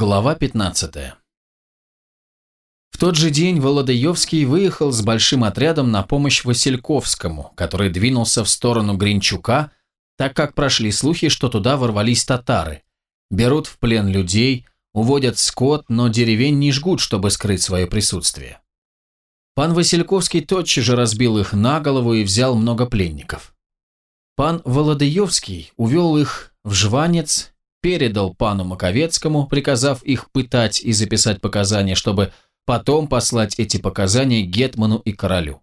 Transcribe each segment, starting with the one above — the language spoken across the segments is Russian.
Глава 15 В тот же день Володаевский выехал с большим отрядом на помощь Васильковскому, который двинулся в сторону Гринчука, так как прошли слухи, что туда ворвались татары. Берут в плен людей, уводят скот, но деревень не жгут, чтобы скрыть свое присутствие. Пан Васильковский тотчас же разбил их на голову и взял много пленников. Пан Володаевский увел их в Жванец передал пану Маковецкому, приказав их пытать и записать показания, чтобы потом послать эти показания Гетману и королю.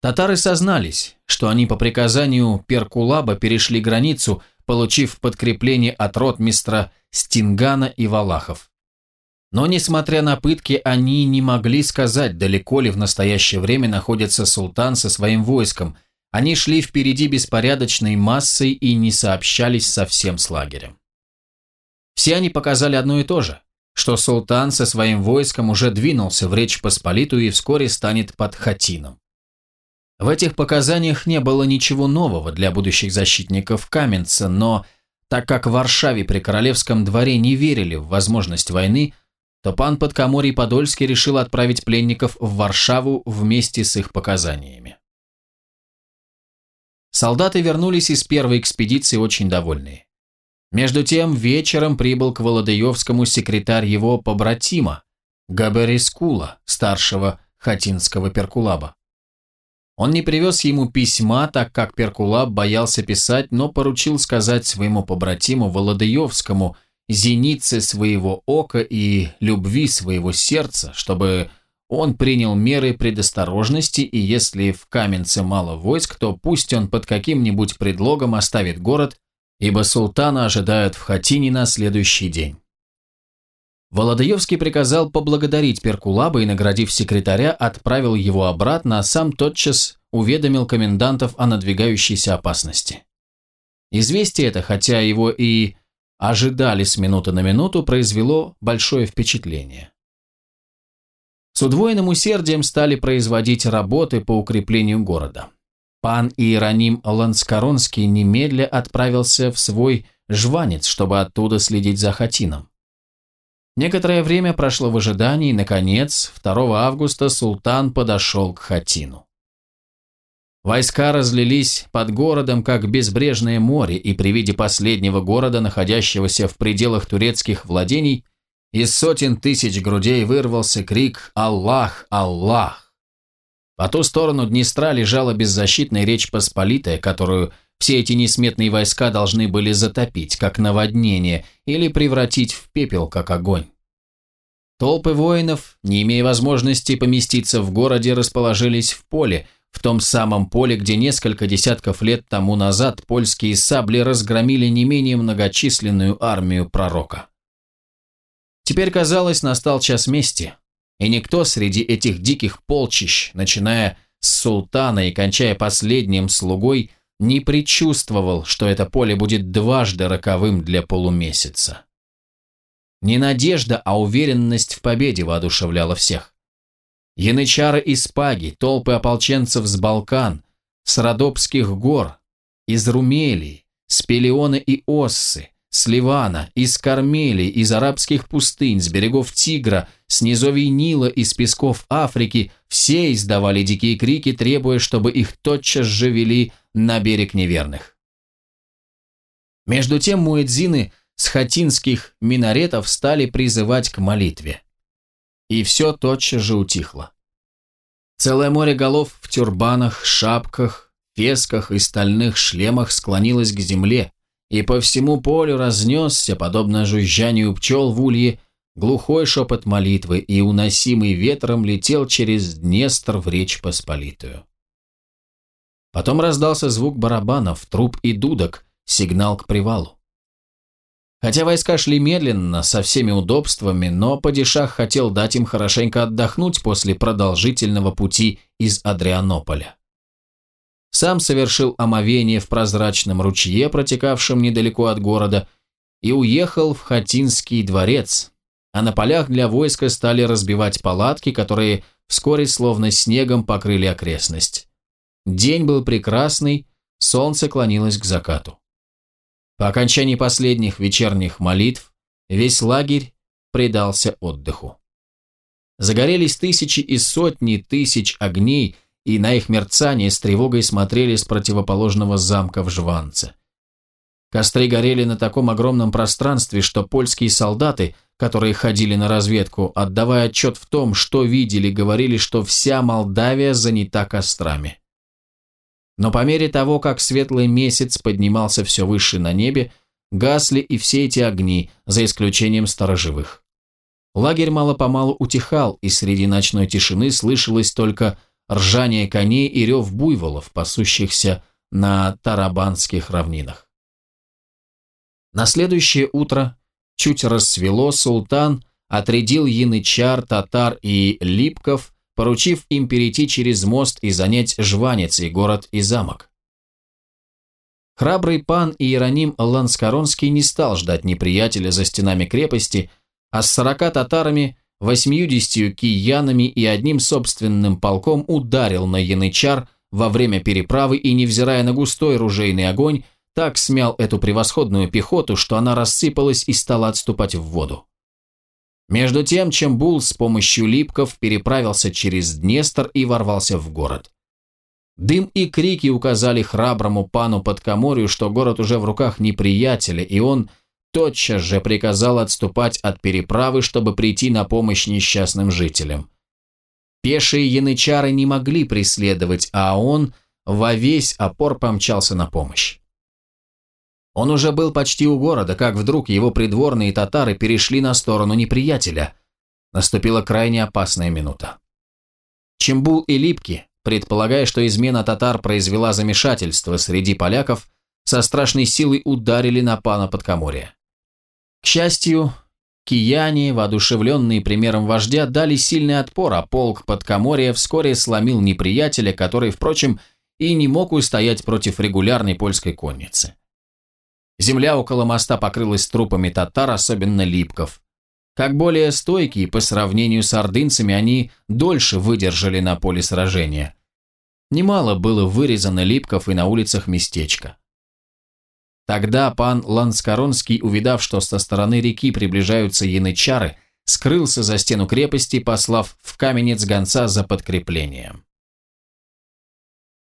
Татары сознались, что они по приказанию Перкулаба перешли границу, получив подкрепление от ротмистра Стингана и Валахов. Но, несмотря на пытки, они не могли сказать, далеко ли в настоящее время находится султан со своим войском, они шли впереди беспорядочной массой и не сообщались совсем с лагерем. Все они показали одно и то же, что султан со своим войском уже двинулся в Речь Посполитую и вскоре станет под Хатином. В этих показаниях не было ничего нового для будущих защитников Каменца, но так как в Варшаве при королевском дворе не верили в возможность войны, то пан Подкоморий Подольский решил отправить пленников в Варшаву вместе с их показаниями. Солдаты вернулись из первой экспедиции очень довольные. Между тем вечером прибыл к Володаевскому секретарь его побратима, Габерискула, старшего хатинского перкулаба. Он не привез ему письма, так как Перкулаб боялся писать, но поручил сказать своему побратиму Володаевскому, зенице своего ока и любви своего сердца, чтобы он принял меры предосторожности, и если в Каменце мало войск, то пусть он под каким-нибудь предлогом оставит город, ибо султана ожидают в Хатине на следующий день. Володаевский приказал поблагодарить Перкулаба и, наградив секретаря, отправил его обратно, а сам тотчас уведомил комендантов о надвигающейся опасности. Известие это, хотя его и ожидали с минуты на минуту, произвело большое впечатление. Удвоенным усердием стали производить работы по укреплению города. Пан Иероним Ланскоронский немедля отправился в свой жванец, чтобы оттуда следить за Хатином. Некоторое время прошло в ожидании, и, наконец, 2 августа султан подошел к Хатину. Войска разлились под городом, как безбрежное море, и при виде последнего города, находящегося в пределах турецких владений, из сотен тысяч грудей вырвался крик «Аллах! Аллах!». По ту сторону Днестра лежала беззащитная речь Посполитая, которую все эти несметные войска должны были затопить, как наводнение, или превратить в пепел, как огонь. Толпы воинов, не имея возможности поместиться в городе, расположились в поле, в том самом поле, где несколько десятков лет тому назад польские сабли разгромили не менее многочисленную армию пророка. Теперь, казалось, настал час мести, и никто среди этих диких полчищ, начиная с султана и кончая последним слугой, не предчувствовал, что это поле будет дважды роковым для полумесяца. Не надежда, а уверенность в победе воодушевляла всех. Янычары из Паги, толпы ополченцев с Балкан, с Родопских гор, из Румелии, с Пелеона и Оссы, с Ливана, из Кармелии, из арабских пустынь, с берегов Тигра, с низовий Нила, из песков Африки, все издавали дикие крики, требуя, чтобы их тотчас же вели на берег неверных. Между тем муэдзины с хатинских минаретов стали призывать к молитве. И все тотчас же утихло. Целое море голов в тюрбанах, шапках, фесках и стальных шлемах склонилось к земле, и по всему полю разнесся, подобно жужжанию пчел в улье, глухой шепот молитвы, и уносимый ветром летел через Днестр в Речь Посполитую. Потом раздался звук барабанов, труб и дудок, сигнал к привалу. Хотя войска шли медленно, со всеми удобствами, но Падишах хотел дать им хорошенько отдохнуть после продолжительного пути из Адрианополя сам совершил омовение в прозрачном ручье, протекавшем недалеко от города, и уехал в Хатинский дворец, а на полях для войска стали разбивать палатки, которые вскоре словно снегом покрыли окрестность. День был прекрасный, солнце клонилось к закату. По окончании последних вечерних молитв весь лагерь предался отдыху. Загорелись тысячи и сотни тысяч огней, и на их мерцание с тревогой смотрели с противоположного замка в Жванце. Костры горели на таком огромном пространстве, что польские солдаты, которые ходили на разведку, отдавая отчет в том, что видели, говорили, что вся Молдавия занята кострами. Но по мере того, как светлый месяц поднимался все выше на небе, гасли и все эти огни, за исключением сторожевых. Лагерь мало-помалу утихал, и среди ночной тишины слышалось только ржание коней и рев буйволов, пасущихся на Тарабанских равнинах. На следующее утро, чуть рассвело, султан отрядил янычар, татар и липков, поручив им перейти через мост и занять Жванец и город и замок. Храбрый пан Иероним Ланскоронский не стал ждать неприятеля за стенами крепости, а с сорока татарами, восьмидесятью киянами и одним собственным полком ударил на янычар во время переправы и, невзирая на густой ружейный огонь, так смял эту превосходную пехоту, что она рассыпалась и стала отступать в воду. Между тем, Чембул с помощью липков переправился через Днестр и ворвался в город. Дым и крики указали храброму пану Подкоморью, что город уже в руках неприятеля, и он – тотчас же приказал отступать от переправы, чтобы прийти на помощь несчастным жителям. Пешие янычары не могли преследовать, а он во весь опор помчался на помощь. Он уже был почти у города, как вдруг его придворные татары перешли на сторону неприятеля. Наступила крайне опасная минута. Чембул и Липки, предполагая, что измена татар произвела замешательство среди поляков, со страшной силой ударили на пана Подкоморья. К счастью, кияне, воодушевленные примером вождя, дали сильный отпор, а полк под Каморья вскоре сломил неприятеля, который, впрочем, и не мог устоять против регулярной польской конницы. Земля около моста покрылась трупами татар, особенно липков. Как более стойкие по сравнению с ордынцами, они дольше выдержали на поле сражения. Немало было вырезано липков и на улицах местечка. Тогда пан Ланскоронский, увидав, что со стороны реки приближаются янычары, скрылся за стену крепости, послав в каменец гонца за подкреплением.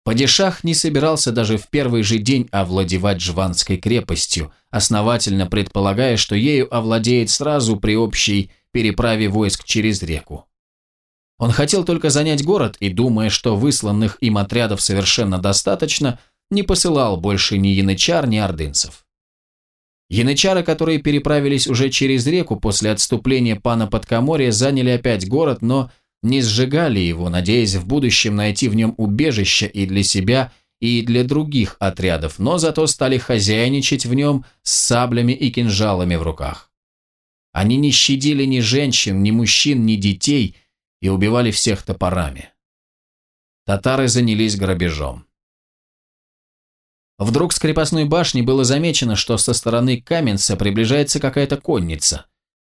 Падишах не собирался даже в первый же день овладевать Жванской крепостью, основательно предполагая, что ею овладеет сразу при общей переправе войск через реку. Он хотел только занять город и, думая, что высланных им отрядов совершенно достаточно, не посылал больше ни янычар, ни ордынцев. Янычары, которые переправились уже через реку после отступления пана Подкоморья, заняли опять город, но не сжигали его, надеясь в будущем найти в нем убежище и для себя, и для других отрядов, но зато стали хозяйничать в нем с саблями и кинжалами в руках. Они не щадили ни женщин, ни мужчин, ни детей и убивали всех топорами. Татары занялись грабежом. Вдруг с крепостной башни было замечено, что со стороны Каменца приближается какая-то конница.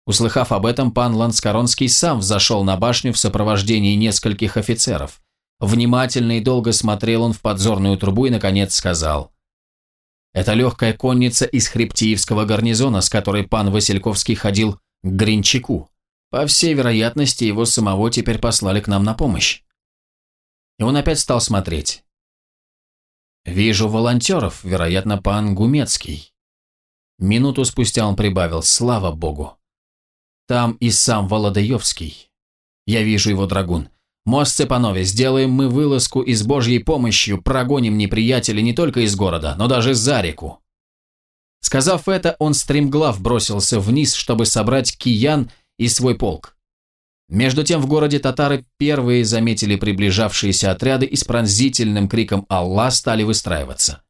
Услыхав об этом, пан Ланскоронский сам взошел на башню в сопровождении нескольких офицеров. Внимательно и долго смотрел он в подзорную трубу и, наконец, сказал. «Это легкая конница из Хребтиевского гарнизона, с которой пан Васильковский ходил к Гринчаку. По всей вероятности, его самого теперь послали к нам на помощь». И он опять стал смотреть. «Вижу волонтеров, вероятно, пан Гумецкий». Минуту спустя он прибавил «Слава Богу». «Там и сам Володаевский. Я вижу его драгун. Мост Цепанове, сделаем мы вылазку и с Божьей помощью прогоним неприятеля не только из города, но даже за реку». Сказав это, он стремглав бросился вниз, чтобы собрать киян и свой полк. Между тем в городе татары первые заметили приближавшиеся отряды и с пронзительным криком «Аллах!» стали выстраиваться.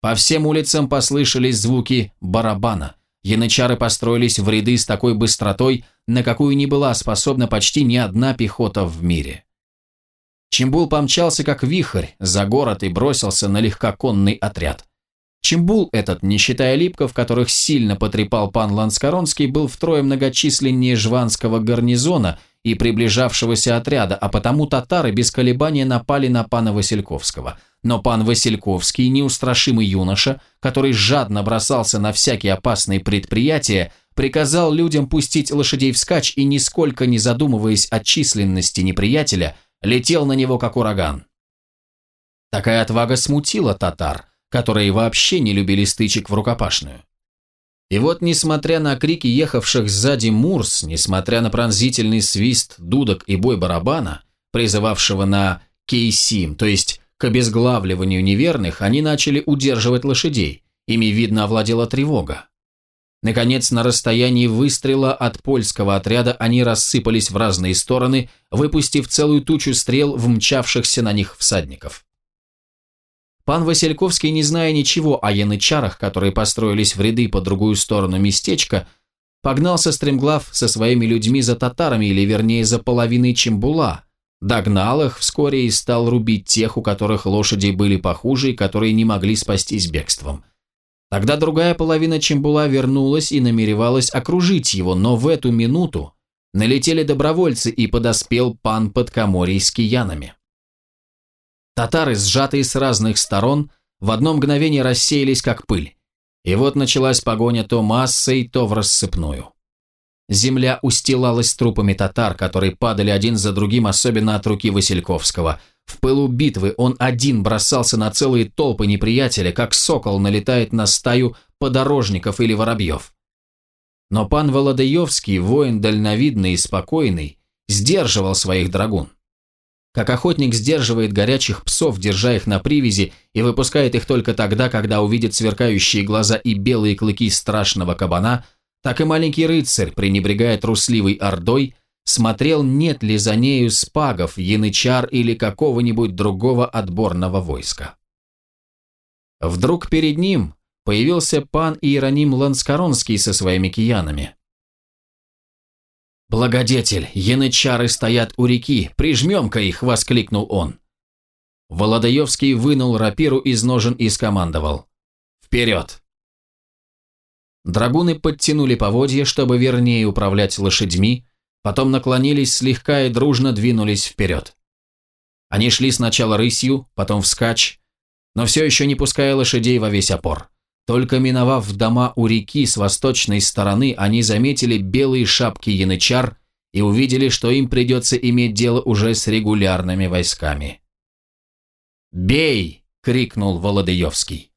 По всем улицам послышались звуки барабана. Янычары построились в ряды с такой быстротой, на какую не была способна почти ни одна пехота в мире. Чембул помчался как вихрь за город и бросился на легкоконный отряд. Чембул этот, не считая липков, которых сильно потрепал пан Ланскоронский, был втрое многочисленнее жванского гарнизона и приближавшегося отряда, а потому татары без колебания напали на пана Васильковского. Но пан Васильковский, неустрашимый юноша, который жадно бросался на всякие опасные предприятия, приказал людям пустить лошадей вскачь и, нисколько не задумываясь о численности неприятеля, летел на него как ураган. Такая отвага смутила татар, которые вообще не любили стычек в рукопашную. И вот, несмотря на крики ехавших сзади Мурс, несмотря на пронзительный свист дудок и бой барабана, призывавшего на кейсим, то есть к обезглавливанию неверных, они начали удерживать лошадей, ими, видно, овладела тревога. Наконец, на расстоянии выстрела от польского отряда они рассыпались в разные стороны, выпустив целую тучу стрел в мчавшихся на них всадников. Пан Васильковский, не зная ничего о янычарах, которые построились в ряды по другую сторону местечка, погнался стремглав со своими людьми за татарами, или вернее за половиной Чембула, догнал их вскоре и стал рубить тех, у которых лошади были похуже и которые не могли спастись бегством. Тогда другая половина Чембула вернулась и намеревалась окружить его, но в эту минуту налетели добровольцы и подоспел пан Подкоморий с киянами. Татары, сжатые с разных сторон, в одно мгновение рассеялись как пыль. И вот началась погоня то массой, то в рассыпную. Земля устилалась трупами татар, которые падали один за другим, особенно от руки Васильковского. В пылу битвы он один бросался на целые толпы неприятеля, как сокол налетает на стаю подорожников или воробьев. Но пан Володаевский, воин дальновидный и спокойный, сдерживал своих драгун. Как охотник сдерживает горячих псов, держа их на привязи, и выпускает их только тогда, когда увидит сверкающие глаза и белые клыки страшного кабана, так и маленький рыцарь, пренебрегая трусливой ордой, смотрел, нет ли за нею спагов, янычар или какого-нибудь другого отборного войска. Вдруг перед ним появился пан Иероним Ланскоронский со своими киянами. «Благодетель, янычары стоят у реки, прижмем-ка их!» – воскликнул он. Володаевский вынул рапиру из ножен и скомандовал. «Вперед!» Драгуны подтянули поводья, чтобы вернее управлять лошадьми, потом наклонились слегка и дружно двинулись вперед. Они шли сначала рысью, потом вскачь, но все еще не пуская лошадей во весь опор. Только миновав дома у реки с восточной стороны, они заметили белые шапки янычар и увидели, что им придется иметь дело уже с регулярными войсками. «Бей!» — крикнул Володыевский.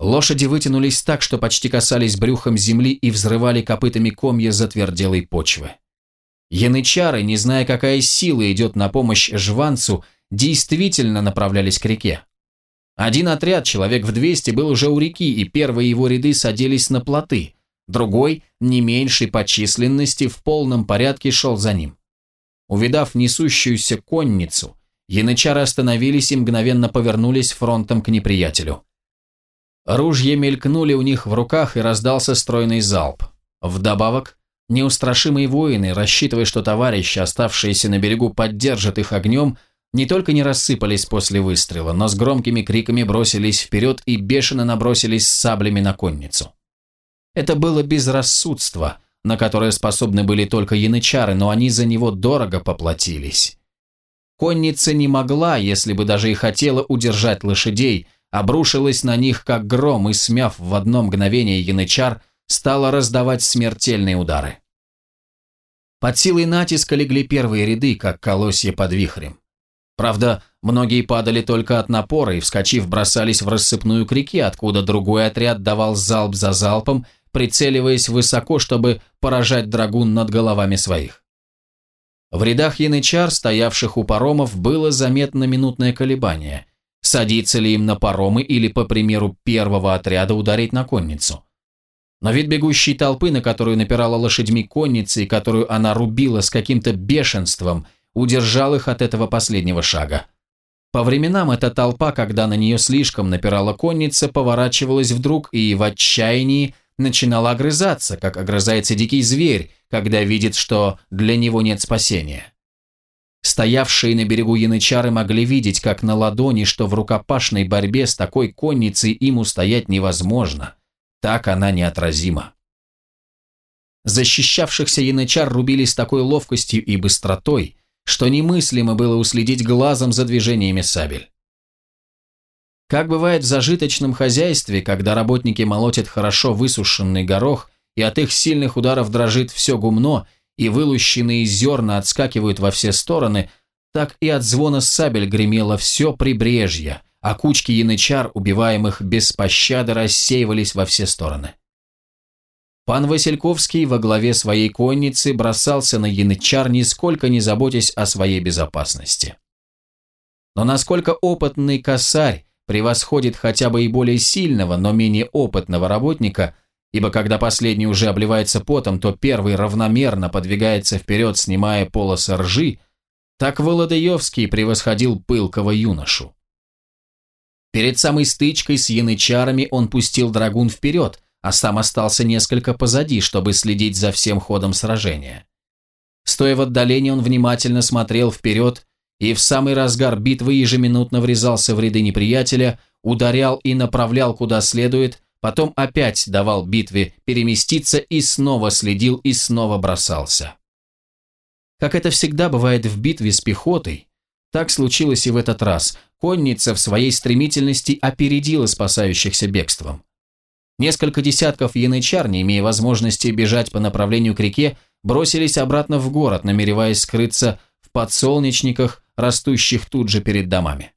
Лошади вытянулись так, что почти касались брюхом земли и взрывали копытами комья затверделой почвы. Янычары, не зная, какая сила идет на помощь жванцу, действительно направлялись к реке. Один отряд, человек в 200, был уже у реки, и первые его ряды садились на плоты. Другой, не меньший по численности, в полном порядке шел за ним. Увидав несущуюся конницу, янычары остановились и мгновенно повернулись фронтом к неприятелю. Ружья мелькнули у них в руках и раздался стройный залп. Вдобавок, неустрашимые воины, рассчитывая, что товарищи, оставшиеся на берегу, поддержат их огнем, не только не рассыпались после выстрела, но с громкими криками бросились вперед и бешено набросились с саблями на конницу. Это было безрассудство, на которое способны были только янычары, но они за него дорого поплатились. Конница не могла, если бы даже и хотела удержать лошадей, обрушилась на них как гром и, смяв в одно мгновение янычар, стала раздавать смертельные удары. Под силой натиска легли первые ряды, как колосья под вихрем. Правда, многие падали только от напора и, вскочив, бросались в рассыпную к реке, откуда другой отряд давал залп за залпом, прицеливаясь высоко, чтобы поражать драгун над головами своих. В рядах янычар, стоявших у паромов, было заметно минутное колебание. Садиться ли им на паромы или, по примеру первого отряда, ударить на конницу? Но вид бегущей толпы, на которую напирала лошадьми конницы и которую она рубила с каким-то бешенством, удержал их от этого последнего шага. По временам эта толпа, когда на нее слишком напирала конница, поворачивалась вдруг и в отчаянии начинала огрызаться, как огрызается дикий зверь, когда видит, что для него нет спасения. Стоявшие на берегу янычары могли видеть, как на ладони, что в рукопашной борьбе с такой конницей им устоять невозможно. Так она неотразима. Защищавшихся янычар рубили с такой ловкостью и быстротой, что немыслимо было уследить глазом за движениями сабель. Как бывает в зажиточном хозяйстве, когда работники молотят хорошо высушенный горох, и от их сильных ударов дрожит все гумно, и вылущенные зерна отскакивают во все стороны, так и от звона сабель гремело все прибрежье, а кучки янычар, убиваемых без пощады, рассеивались во все стороны. Пан Васильковский во главе своей конницы бросался на янычар, нисколько не заботясь о своей безопасности. Но насколько опытный косарь превосходит хотя бы и более сильного, но менее опытного работника, ибо когда последний уже обливается потом, то первый равномерно подвигается вперед, снимая полосы ржи, так Володаевский превосходил пылкого юношу. Перед самой стычкой с янычарами он пустил драгун вперед, а сам остался несколько позади, чтобы следить за всем ходом сражения. Стоя в отдалении, он внимательно смотрел вперед и в самый разгар битвы ежеминутно врезался в ряды неприятеля, ударял и направлял куда следует, потом опять давал битве переместиться и снова следил и снова бросался. Как это всегда бывает в битве с пехотой, так случилось и в этот раз. Конница в своей стремительности опередила спасающихся бегством. Несколько десятков янычар, не имея возможности бежать по направлению к реке, бросились обратно в город, намереваясь скрыться в подсолнечниках, растущих тут же перед домами.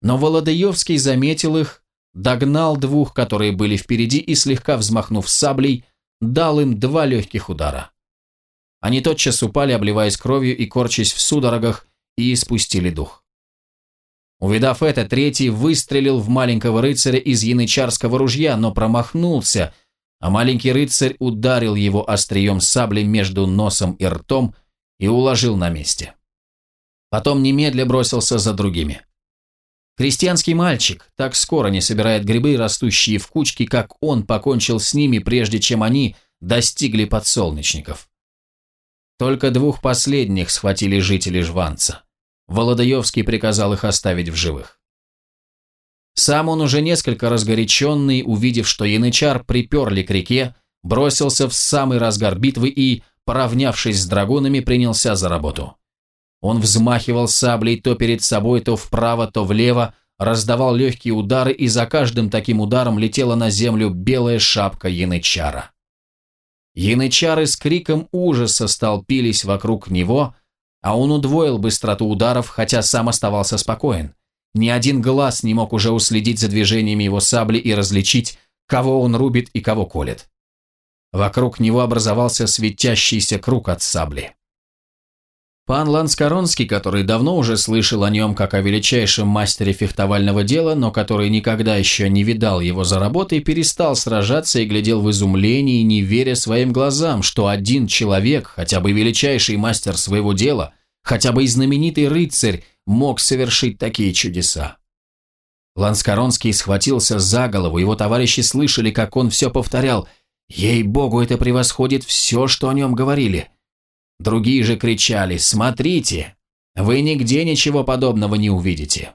Но Володаевский заметил их, догнал двух, которые были впереди, и, слегка взмахнув саблей, дал им два легких удара. Они тотчас упали, обливаясь кровью и корчась в судорогах, и испустили дух. Увидав это, третий выстрелил в маленького рыцаря из янычарского ружья, но промахнулся, а маленький рыцарь ударил его острием сабли между носом и ртом и уложил на месте. Потом немедля бросился за другими. Крестьянский мальчик так скоро не собирает грибы, растущие в кучке, как он покончил с ними, прежде чем они достигли подсолнечников. Только двух последних схватили жители Жванца. Володаевский приказал их оставить в живых. Сам он уже несколько разгоряченный, увидев, что янычар приперли к реке, бросился в самый разгар битвы и, поравнявшись с драгунами, принялся за работу. Он взмахивал саблей то перед собой, то вправо, то влево, раздавал легкие удары, и за каждым таким ударом летела на землю белая шапка янычара. Янычары с криком ужаса столпились вокруг него, а он удвоил быстроту ударов, хотя сам оставался спокоен. Ни один глаз не мог уже уследить за движениями его сабли и различить, кого он рубит и кого колет. Вокруг него образовался светящийся круг от сабли. Пан Ланскоронский, который давно уже слышал о нем как о величайшем мастере фехтовального дела, но который никогда еще не видал его за работой, перестал сражаться и глядел в изумлении, не веря своим глазам, что один человек, хотя бы величайший мастер своего дела, хотя бы и знаменитый рыцарь, мог совершить такие чудеса. Ланскоронский схватился за голову, его товарищи слышали, как он все повторял «Ей-богу, это превосходит все, что о нем говорили». Другие же кричали «Смотрите! Вы нигде ничего подобного не увидите!»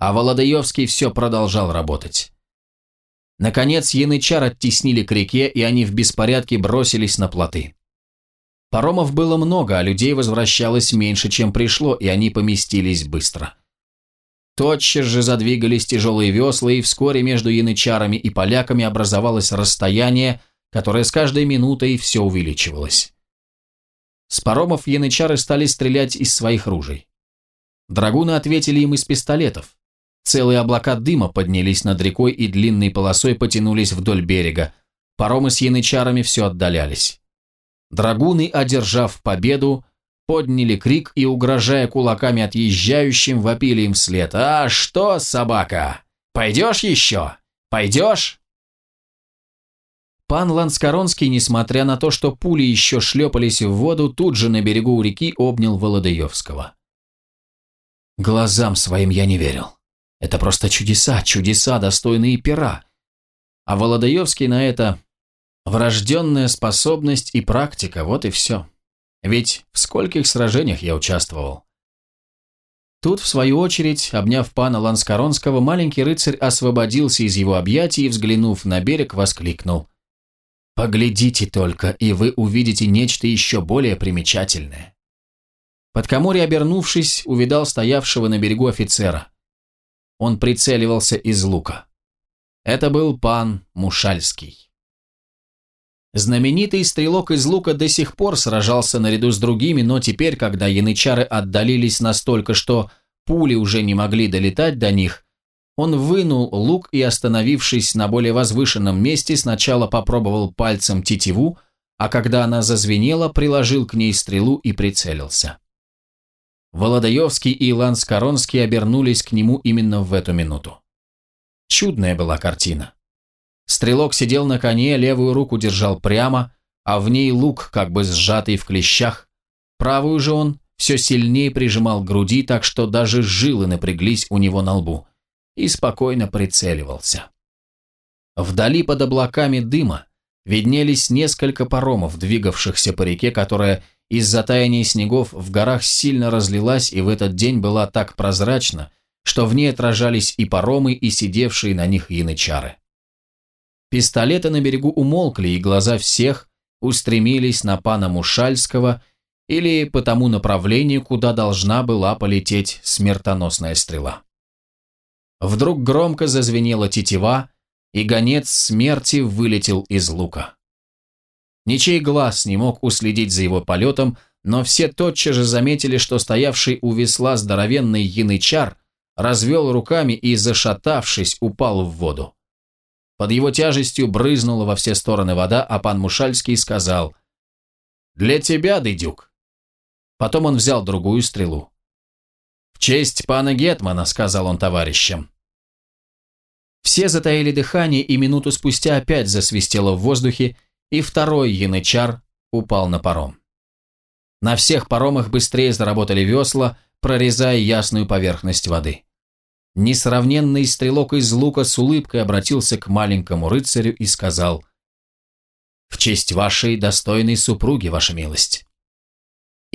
А Володаевский все продолжал работать. Наконец янычар оттеснили к реке, и они в беспорядке бросились на плоты. Паромов было много, а людей возвращалось меньше, чем пришло, и они поместились быстро. Тотчас же задвигались тяжелые весла, и вскоре между янычарами и поляками образовалось расстояние, которое с каждой минутой все увеличивалось. С паромов янычары стали стрелять из своих ружей. Драгуны ответили им из пистолетов. Целые облака дыма поднялись над рекой и длинной полосой потянулись вдоль берега. Паромы с янычарами все отдалялись. Драгуны, одержав победу, подняли крик и, угрожая кулаками отъезжающим, вопили им вслед. «А что, собака? Пойдешь еще? Пойдешь?» Пан Ланскоронский, несмотря на то, что пули еще шлепались в воду, тут же на берегу у реки обнял Володаевского. Глазам своим я не верил. Это просто чудеса, чудеса, достойные пера. А Володаевский на это врожденная способность и практика, вот и все. Ведь в скольких сражениях я участвовал. Тут, в свою очередь, обняв пана Ланскоронского, маленький рыцарь освободился из его объятий и, взглянув на берег, воскликнул – Поглядите только, и вы увидите нечто еще более примечательное. Под Подкоморье, обернувшись, увидал стоявшего на берегу офицера. он прицеливался из лука. Это был пан Мушальский. Знаменитый стрелок из лука до сих пор сражался наряду с другими, но теперь, когда янычары отдалились настолько, что пули уже не могли долетать до них, он вынул лук и, остановившись на более возвышенном месте, сначала попробовал пальцем тетиву, а когда она зазвенела, приложил к ней стрелу и прицелился. Володаевский и Илан Скоронский обернулись к нему именно в эту минуту. Чудная была картина. Стрелок сидел на коне, левую руку держал прямо, а в ней лук, как бы сжатый в клещах. Правую же он все сильнее прижимал к груди, так что даже жилы напряглись у него на лбу, и спокойно прицеливался. Вдали под облаками дыма виднелись несколько паромов, двигавшихся по реке, которая из-за таяния снегов в горах сильно разлилась и в этот день была так прозрачна, что в ней отражались и паромы, и сидевшие на них янычары. Пистолеты на берегу умолкли, и глаза всех устремились на пана Мушальского или по тому направлению, куда должна была полететь смертоносная стрела. Вдруг громко зазвенела тетива, и гонец смерти вылетел из лука. Ничей глаз не мог уследить за его полетом, но все тотчас же заметили, что стоявший у весла здоровенный янычар развел руками и, зашатавшись, упал в воду. Под его тяжестью брызнула во все стороны вода, а пан Мушальский сказал «Для тебя, дыдюк». Потом он взял другую стрелу. «В честь пана Гетмана», — сказал он товарищам. Все затаили дыхание, и минуту спустя опять засвистело в воздухе, и второй янычар упал на паром. На всех паромах быстрее заработали весла, прорезая ясную поверхность воды. Несравненный стрелок из лука с улыбкой обратился к маленькому рыцарю и сказал «В честь вашей достойной супруги, ваша милость».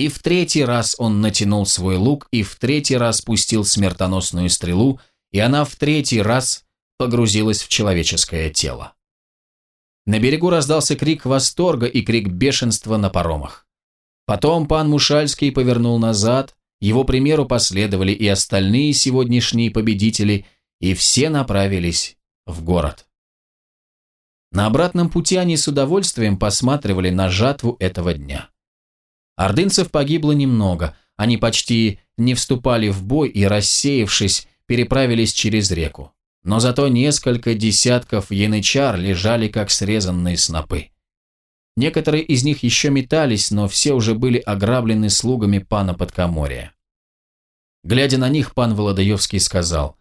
И в третий раз он натянул свой лук, и в третий раз пустил смертоносную стрелу, и она в третий раз погрузилась в человеческое тело. На берегу раздался крик восторга и крик бешенства на паромах. Потом пан Мушальский повернул назад, его примеру последовали и остальные сегодняшние победители, и все направились в город. На обратном пути они с удовольствием посматривали на жатву этого дня. Ордынцев погибло немного, они почти не вступали в бой и, рассеявшись, переправились через реку но зато несколько десятков янычар лежали как срезанные снопы. Некоторые из них еще метались, но все уже были ограблены слугами пана Подкоморья. Глядя на них, пан Володаевский сказал,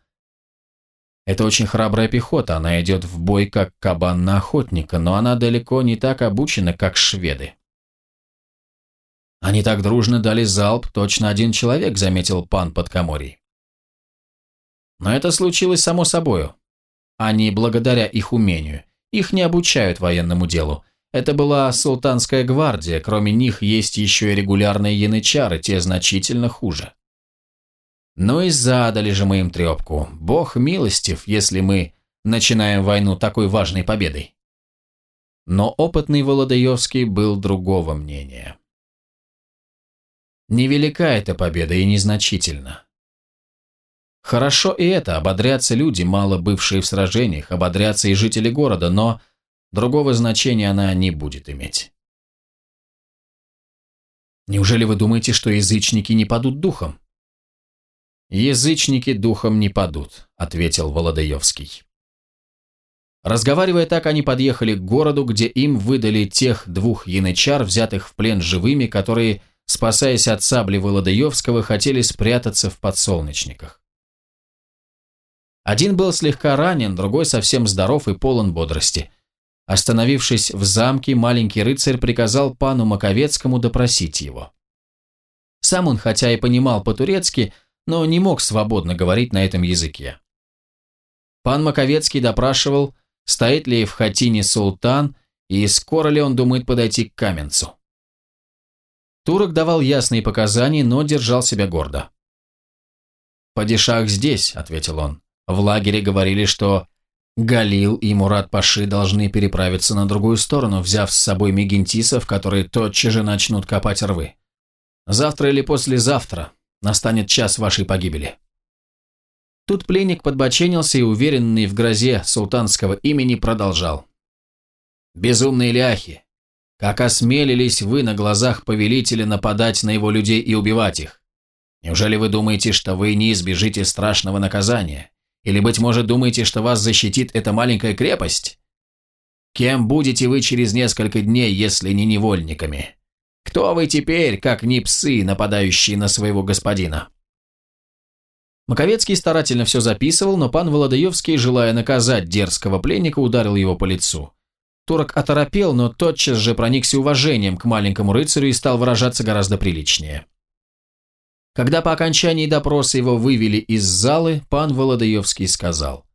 «Это очень храбрая пехота, она идет в бой как кабан на охотника, но она далеко не так обучена, как шведы». «Они так дружно дали залп, точно один человек», — заметил пан Подкоморий. Но это случилось само собою, а не благодаря их умению. Их не обучают военному делу. Это была султанская гвардия, кроме них есть еще и регулярные янычары, те значительно хуже. Ну и задали же мы им трепку. Бог милостив, если мы начинаем войну такой важной победой. Но опытный Володаевский был другого мнения. Невелика эта победа и незначительна. Хорошо и это, ободрятся люди, мало бывшие в сражениях, ободрятся и жители города, но другого значения она не будет иметь. Неужели вы думаете, что язычники не падут духом? Язычники духом не падут, ответил Володаевский. Разговаривая так, они подъехали к городу, где им выдали тех двух янычар, взятых в плен живыми, которые, спасаясь от сабли Володаевского, хотели спрятаться в подсолнечниках. Один был слегка ранен, другой совсем здоров и полон бодрости. Остановившись в замке, маленький рыцарь приказал пану Маковецкому допросить его. Сам он, хотя и понимал по-турецки, но не мог свободно говорить на этом языке. Пан Маковецкий допрашивал, стоит ли в хатине султан и скоро ли он думает подойти к Каменцу. Турок давал ясные показания, но держал себя гордо. «Падишах здесь», — ответил он. В лагере говорили, что Галил и Мурат Паши должны переправиться на другую сторону, взяв с собой мегентисов, которые тотчас же начнут копать рвы. Завтра или послезавтра настанет час вашей погибели. Тут пленник подбоченился и, уверенный в грозе султанского имени, продолжал. «Безумные ляхи! Как осмелились вы на глазах повелителя нападать на его людей и убивать их? Неужели вы думаете, что вы не избежите страшного наказания? Или, быть может, думаете, что вас защитит эта маленькая крепость? Кем будете вы через несколько дней, если не невольниками? Кто вы теперь, как не псы, нападающие на своего господина?» Маковецкий старательно все записывал, но пан Володаевский, желая наказать дерзкого пленника, ударил его по лицу. Турок оторопел, но тотчас же проникся уважением к маленькому рыцарю и стал выражаться гораздо приличнее. Когда по окончании допроса его вывели из залы, пан Володаевский сказал.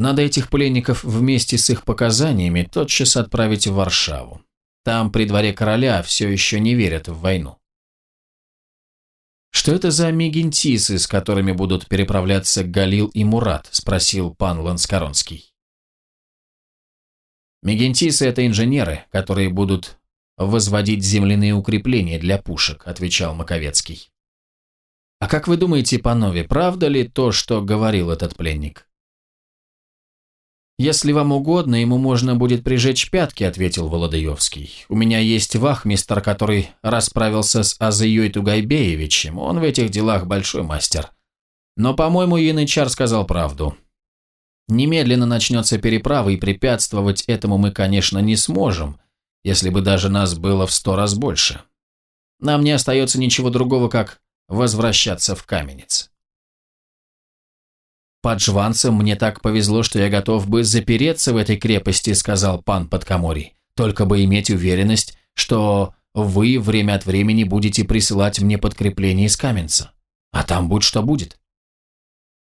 «Надо этих пленников вместе с их показаниями тотчас отправить в Варшаву. Там, при дворе короля, все еще не верят в войну. «Что это за мегентисы, с которыми будут переправляться Галил и Мурат?» – спросил пан Ланскоронский. «Мегентисы – это инженеры, которые будут возводить земляные укрепления для пушек», – отвечал Маковецкий. «А как вы думаете, панове, правда ли то, что говорил этот пленник?» «Если вам угодно, ему можно будет прижечь пятки», — ответил Володаевский. «У меня есть вахмистр, который расправился с Азыей Тугайбеевичем. Он в этих делах большой мастер. Но, по-моему, Янычар сказал правду. Немедленно начнется переправа, и препятствовать этому мы, конечно, не сможем, если бы даже нас было в сто раз больше. Нам не остается ничего другого, как возвращаться в Каменец». «Под жванцем мне так повезло, что я готов бы запереться в этой крепости», сказал пан Подкоморий. «Только бы иметь уверенность, что вы время от времени будете присылать мне подкрепление из Каменца. А там будь что будет».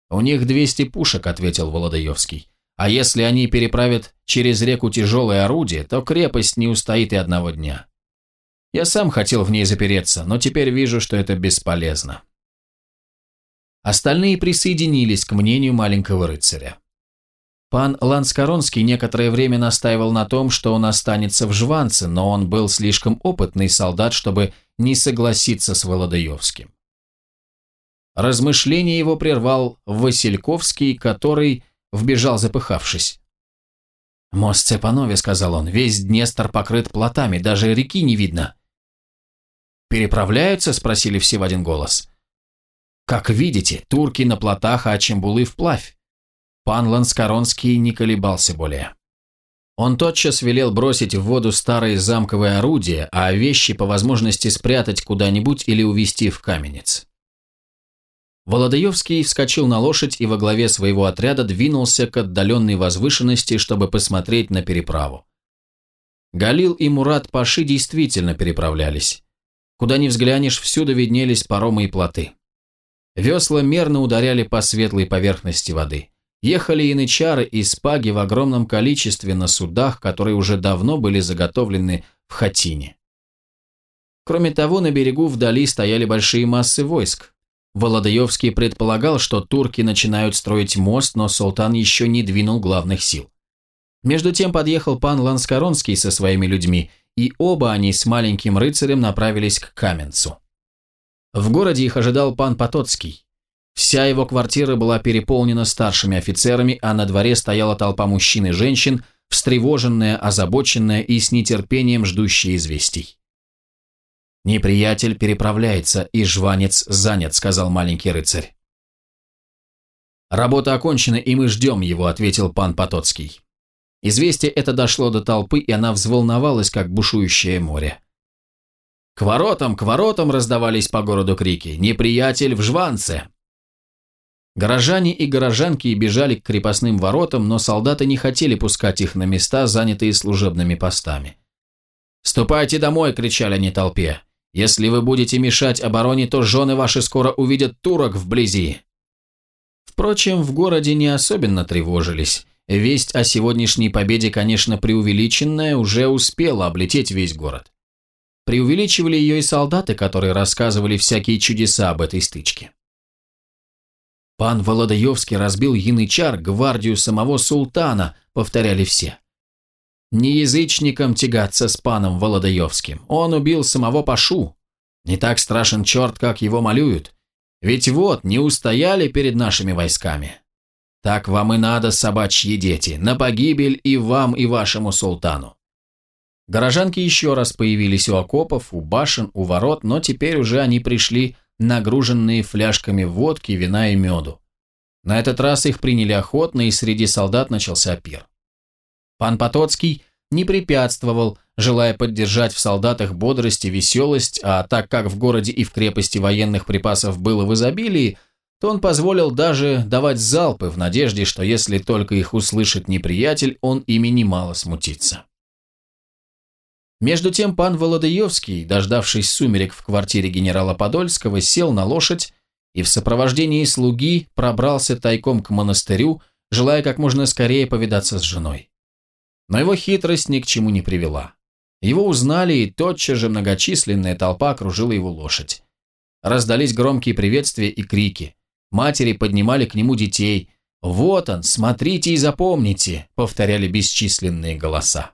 «У них 200 пушек», — ответил Володаевский. «А если они переправят через реку тяжелое орудие, то крепость не устоит и одного дня. Я сам хотел в ней запереться, но теперь вижу, что это бесполезно. Остальные присоединились к мнению маленького рыцаря. Пан Ланскоронский некоторое время настаивал на том, что он останется в Жванце, но он был слишком опытный солдат, чтобы не согласиться с Володаевским. Размышление его прервал Васильковский, который вбежал запыхавшись. «Мост Цепанове», — сказал он, — «весь Днестр покрыт плотами, даже реки не видно». «Переправляются?» — спросили все в один голос. Как видите, турки на плотах, а чембулы вплавь. Пан Ланскоронский не колебался более. Он тотчас велел бросить в воду старые замковые орудия, а вещи по возможности спрятать куда-нибудь или увезти в каменец. Володаевский вскочил на лошадь и во главе своего отряда двинулся к отдаленной возвышенности, чтобы посмотреть на переправу. Галил и Мурат Паши действительно переправлялись. Куда ни взглянешь, всюду виднелись паромы и плоты. Весла мерно ударяли по светлой поверхности воды. Ехали янычары и спаги в огромном количестве на судах, которые уже давно были заготовлены в Хатине. Кроме того, на берегу вдали стояли большие массы войск. Володаевский предполагал, что турки начинают строить мост, но султан еще не двинул главных сил. Между тем подъехал пан Ланскоронский со своими людьми, и оба они с маленьким рыцарем направились к Каменцу. В городе их ожидал пан Потоцкий. Вся его квартира была переполнена старшими офицерами, а на дворе стояла толпа мужчин и женщин, встревоженная, озабоченная и с нетерпением ждущая известий. «Неприятель переправляется, и жванец занят», — сказал маленький рыцарь. «Работа окончена, и мы ждем его», — ответил пан Потоцкий. Известие это дошло до толпы, и она взволновалась, как бушующее море. «К воротам, к воротам!» раздавались по городу крики. «Неприятель в жванце!» Горожане и горожанки бежали к крепостным воротам, но солдаты не хотели пускать их на места, занятые служебными постами. «Ступайте домой!» – кричали они толпе. «Если вы будете мешать обороне, то жены ваши скоро увидят турок вблизи!» Впрочем, в городе не особенно тревожились. Весть о сегодняшней победе, конечно, преувеличенная, уже успела облететь весь город. Преувеличивали ее и солдаты, которые рассказывали всякие чудеса об этой стычке. «Пан Володаевский разбил янычар, гвардию самого султана», — повторяли все. «Не язычникам тягаться с паном Володаевским. Он убил самого Пашу. Не так страшен черт, как его малюют. Ведь вот, не устояли перед нашими войсками. Так вам и надо, собачьи дети, на погибель и вам, и вашему султану. Горожанки еще раз появились у окопов, у башен, у ворот, но теперь уже они пришли нагруженные фляжками водки, вина и меду. На этот раз их приняли охотно, и среди солдат начался пир. Пан Потоцкий не препятствовал, желая поддержать в солдатах бодрость и веселость, а так как в городе и в крепости военных припасов было в изобилии, то он позволил даже давать залпы в надежде, что если только их услышит неприятель, он ими немало смутится. Между тем пан Володаевский, дождавшись сумерек в квартире генерала Подольского, сел на лошадь и в сопровождении слуги пробрался тайком к монастырю, желая как можно скорее повидаться с женой. Но его хитрость ни к чему не привела. Его узнали, и тотчас же многочисленная толпа окружила его лошадь. Раздались громкие приветствия и крики. Матери поднимали к нему детей. «Вот он, смотрите и запомните», — повторяли бесчисленные голоса.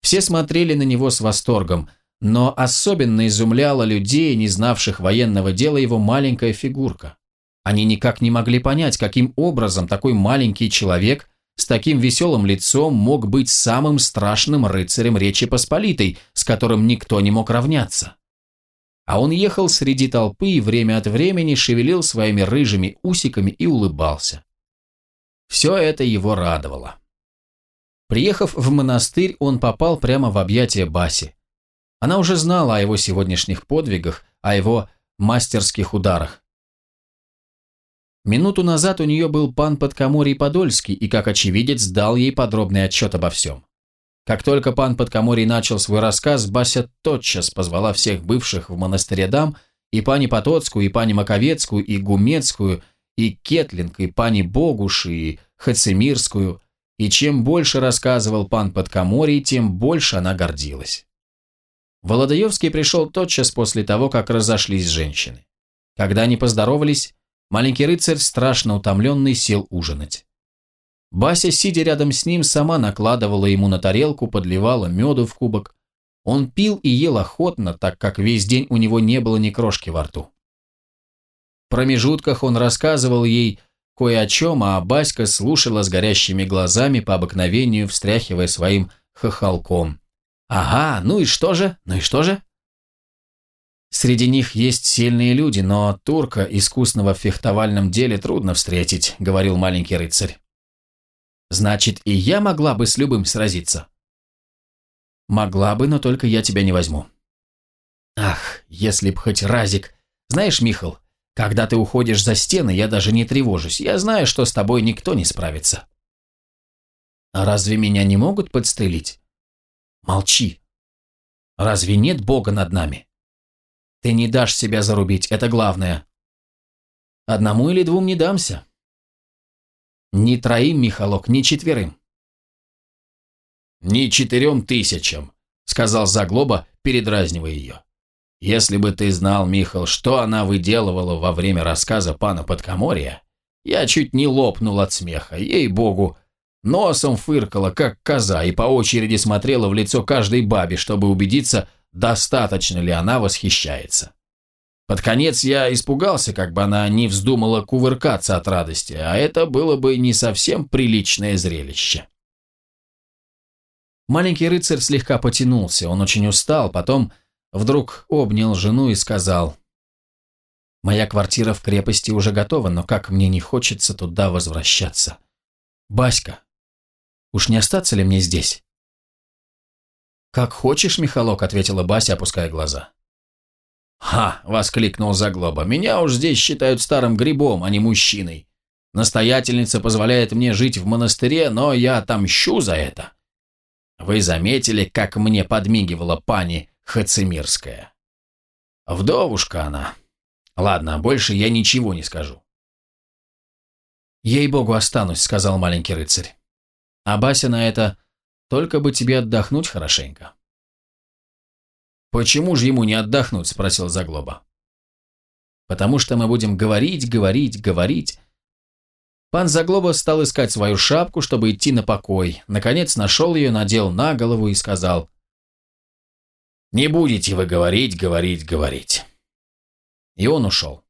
Все смотрели на него с восторгом, но особенно изумляла людей, не знавших военного дела, его маленькая фигурка. Они никак не могли понять, каким образом такой маленький человек с таким веселым лицом мог быть самым страшным рыцарем Речи Посполитой, с которым никто не мог равняться. А он ехал среди толпы и время от времени шевелил своими рыжими усиками и улыбался. Все это его радовало. Приехав в монастырь, он попал прямо в объятия Баси. Она уже знала о его сегодняшних подвигах, о его мастерских ударах. Минуту назад у нее был пан Подкоморий Подольский и, как очевидец, дал ей подробный отчет обо всем. Как только пан Подкоморий начал свой рассказ, Бася тотчас позвала всех бывших в монастыре дам, и пани Потоцкую, и пани Маковецкую, и Гумецкую, и Кетлинг, и пани Богуш, и Хацемирскую, и чем больше рассказывал пан Подкоморий, тем больше она гордилась. Володаевский пришел тотчас после того, как разошлись женщины. Когда они поздоровались, маленький рыцарь, страшно утомленный, сел ужинать. Бася, сидя рядом с ним, сама накладывала ему на тарелку, подливала меду в кубок. Он пил и ел охотно, так как весь день у него не было ни крошки во рту. В промежутках он рассказывал ей кое о чем, а Баська слушала с горящими глазами по обыкновению, встряхивая своим хохолком. «Ага, ну и что же? Ну и что же?» Среди них есть сильные люди, но турка, искусного в фехтовальном деле, трудно встретить, говорил маленький рыцарь. Значит, и я могла бы с любым сразиться. Могла бы, но только я тебя не возьму. Ах, если б хоть разик. Знаешь, Михал, когда ты уходишь за стены, я даже не тревожусь. Я знаю, что с тобой никто не справится. А разве меня не могут подстелить? Молчи. Разве нет Бога над нами? Ты не дашь себя зарубить, это главное. Одному или двум не дамся. Ни троим, Михалок, ни четверым. «Ни четырем тысячам», — сказал Заглоба, передразнивая ее. Если бы ты знал, Михал, что она выделывала во время рассказа пана Подкоморья, я чуть не лопнул от смеха, ей-богу. Носом фыркала, как коза, и по очереди смотрела в лицо каждой бабе, чтобы убедиться, достаточно ли она восхищается. Под конец я испугался, как бы она не вздумала кувыркаться от радости, а это было бы не совсем приличное зрелище. Маленький рыцарь слегка потянулся, он очень устал, потом Вдруг обнял жену и сказал, «Моя квартира в крепости уже готова, но как мне не хочется туда возвращаться. Баська, уж не остаться ли мне здесь?» «Как хочешь, Михалок», — ответила Бася, опуская глаза. «Ха!» — воскликнул Заглоба. «Меня уж здесь считают старым грибом, а не мужчиной. Настоятельница позволяет мне жить в монастыре, но я отомщу за это. Вы заметили, как мне подмигивала пани Хацемирская. Вдовушка она. Ладно, больше я ничего не скажу. «Ей-богу, останусь», — сказал маленький рыцарь. А Бася на это «только бы тебе отдохнуть хорошенько». «Почему же ему не отдохнуть?» — спросил Заглоба. «Потому что мы будем говорить, говорить, говорить». Пан Заглоба стал искать свою шапку, чтобы идти на покой. Наконец нашел ее, надел на голову и сказал не будете вы говорить, говорить, говорить. И он ушел.